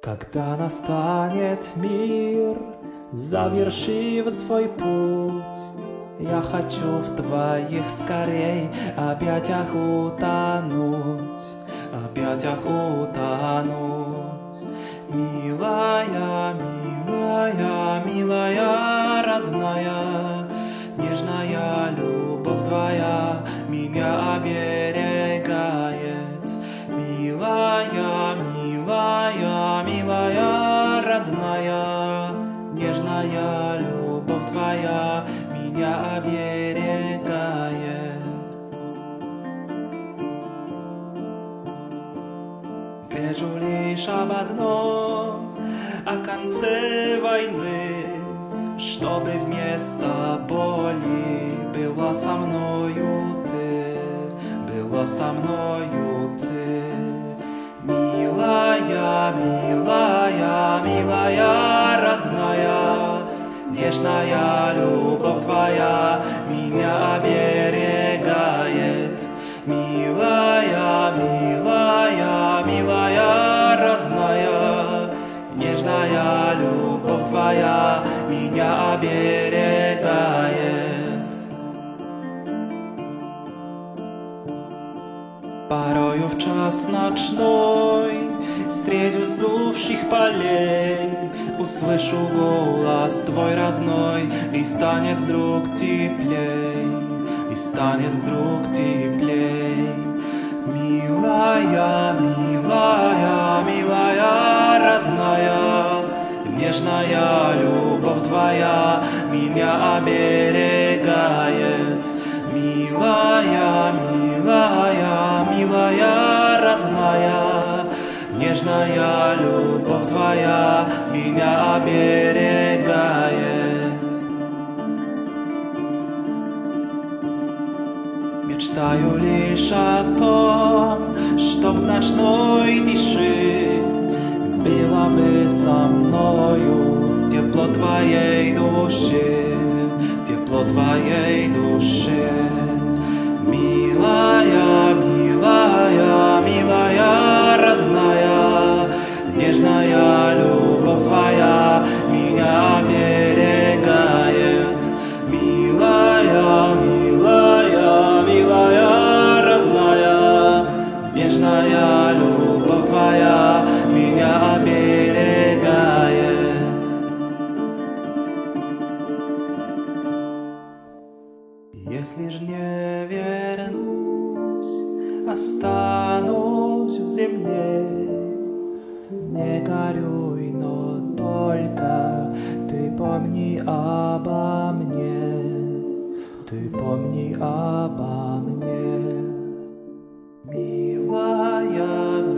Когда настанет мир, завершив свой путь, Я хочу в твоих скорей объятиях утонуть, объятиях утонуть. Милая, милая, милая, родная, Нежная любовь твоя меня оберегает. Милая, милая, милая, родная, Нежная любовь твоя меня оберегает. Грежу лишь об одном, Чтобы вместо боли была со мною ты, была со мною ты. Милая, милая, милая, родная, Нежная любовь твоя меня оберегает. Порою в час ночной Средь уснувших полей Услышу голос твой родной И станет вдруг теплей И станет вдруг теплей Нежная любовь твоя Меня оберегает Милая, милая, милая, родная, Нежная любовь твоя меня оберегает. Мечтаю лишь о том, что ночной тиши Было бы со мною тепло твоей души, Если ж не вернусь, останусь в земле. Не горюй, но только ты помни обо мне. Ты помни обо мне, милая.